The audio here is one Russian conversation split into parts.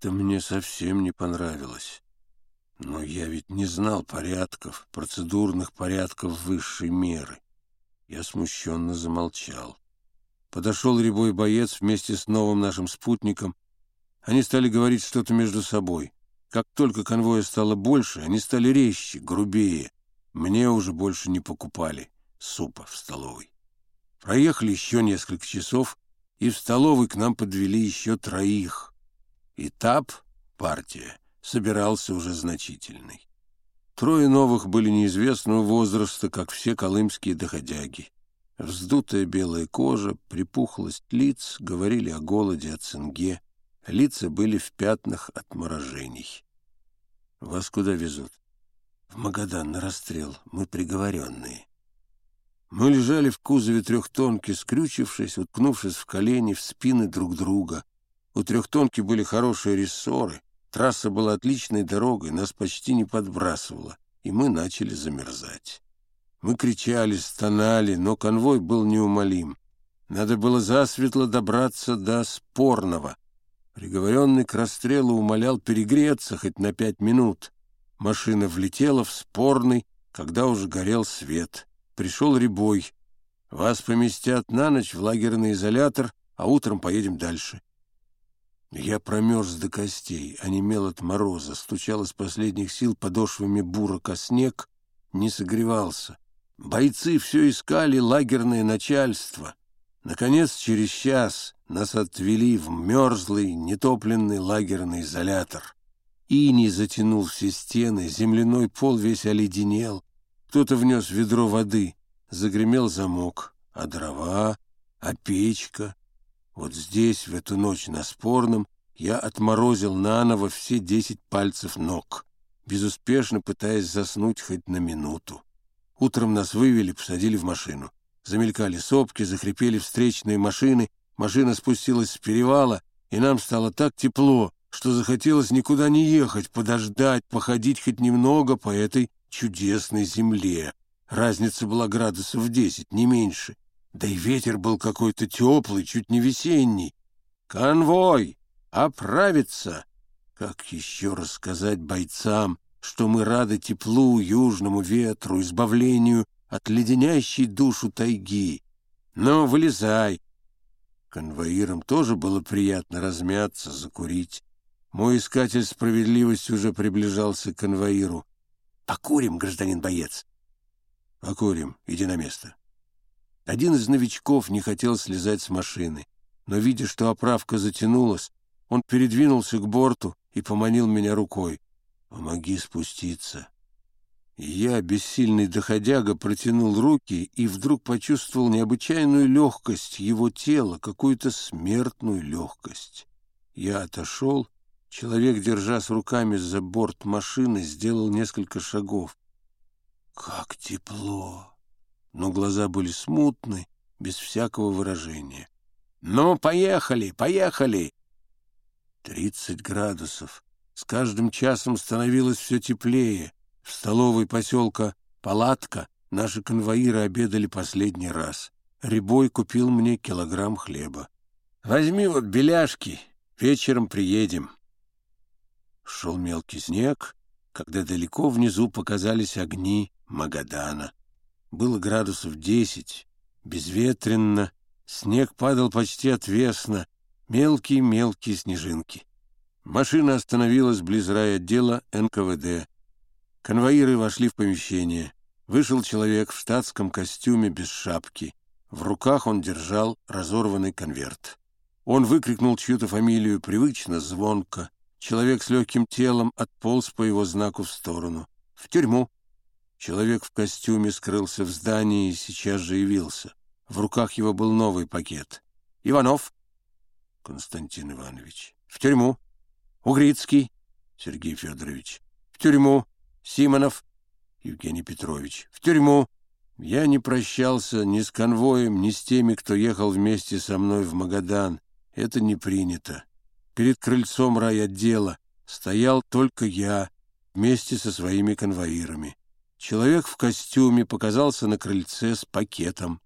Это мне совсем не понравилось. Но я ведь не знал порядков, процедурных порядков высшей меры. Я смущенно замолчал. Подошел рябой боец вместе с новым нашим спутником. Они стали говорить что-то между собой. Как только конвоя стало больше, они стали резче, грубее. Мне уже больше не покупали супа в столовой. Проехали еще несколько часов, и в столовой к нам подвели еще троих. Этап, партия, собирался уже значительный. Трое новых были неизвестного возраста, как все колымские доходяги. Вздутая белая кожа, припухлость лиц, говорили о голоде, о цинге. Лица были в пятнах от морожений. «Вас куда везут?» «В Магадан на расстрел. Мы приговоренные». Мы лежали в кузове трехтонки, скрючившись, уткнувшись в колени, в спины друг друга. У трехтонки были хорошие рессоры, трасса была отличной дорогой, нас почти не подбрасывала, и мы начали замерзать. Мы кричали, стонали, но конвой был неумолим. Надо было засветло добраться до спорного. Приговоренный к расстрелу умолял перегреться хоть на пять минут. Машина влетела в спорный, когда уже горел свет. Пришел Рябой. Вас поместят на ночь в лагерный изолятор, а утром поедем дальше. Я промерз до костей, онемел от мороза, стучал из последних сил подошвами бурок, а снег не согревался. Бойцы все искали лагерное начальство. Наконец, через час нас отвели в мерзлый, нетопленный лагерный изолятор. Ини затянул все стены, земляной пол весь оледенел. Кто-то внес ведро воды, загремел замок, а дрова, а печка. Вот здесь, в эту ночь на спорном, я отморозил наново все десять пальцев ног, безуспешно пытаясь заснуть хоть на минуту. Утром нас вывели, посадили в машину. Замелькали сопки, захрипели встречные машины, машина спустилась с перевала, и нам стало так тепло, что захотелось никуда не ехать, подождать, походить хоть немного по этой чудесной земле. Разница была градусов десять, не меньше. Да и ветер был какой-то теплый, чуть не весенний. «Конвой! Оправиться!» Как еще рассказать бойцам, что мы рады теплу, южному ветру, избавлению от леденящей душу тайги? Но вылезай!» Конвоирам тоже было приятно размяться, закурить. Мой искатель справедливости уже приближался к конвоиру. Покурим, гражданин боец. Покурим. Иди на место. Один из новичков не хотел слезать с машины, но, видя, что оправка затянулась, он передвинулся к борту и поманил меня рукой. «Помоги спуститься». Я, бессильный доходяга, протянул руки и вдруг почувствовал необычайную легкость его тела, какую-то смертную легкость. Я отошел Человек, держась руками за борт машины, сделал несколько шагов. Как тепло! Но глаза были смутны, без всякого выражения. «Ну, поехали, поехали!» Тридцать градусов. С каждым часом становилось все теплее. В столовой поселка Палатка наши конвоиры обедали последний раз. Рябой купил мне килограмм хлеба. «Возьми вот беляшки, вечером приедем». Шел мелкий снег, когда далеко внизу показались огни Магадана. Было градусов десять, безветренно, снег падал почти отвесно, мелкие-мелкие снежинки. Машина остановилась близ райотдела НКВД. Конвоиры вошли в помещение. Вышел человек в штатском костюме без шапки. В руках он держал разорванный конверт. Он выкрикнул чью-то фамилию привычно, звонко. Человек с легким телом отполз по его знаку в сторону. В тюрьму. Человек в костюме скрылся в здании и сейчас же явился. В руках его был новый пакет. «Иванов?» «Константин Иванович». «В тюрьму». «Угрицкий?» «Сергей Федорович». «В тюрьму». «Симонов?» «Евгений Петрович». «В тюрьму». Я не прощался ни с конвоем, ни с теми, кто ехал вместе со мной в Магадан. Это не принято. Перед крыльцом райотдела стоял только я вместе со своими конвоирами. Человек в костюме показался на крыльце с пакетом.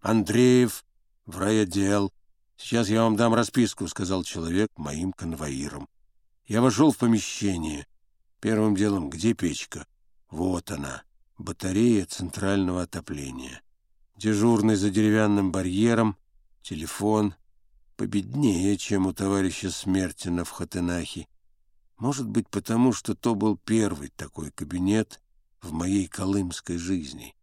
«Андреев, в райотдел. Сейчас я вам дам расписку», — сказал человек моим конвоирам. Я вошел в помещение. Первым делом, где печка? Вот она, батарея центрального отопления. Дежурный за деревянным барьером, телефон, победнее, чем у товарища Смертина в Хатынахе. Может быть, потому что то был первый такой кабинет в моей колымской жизни.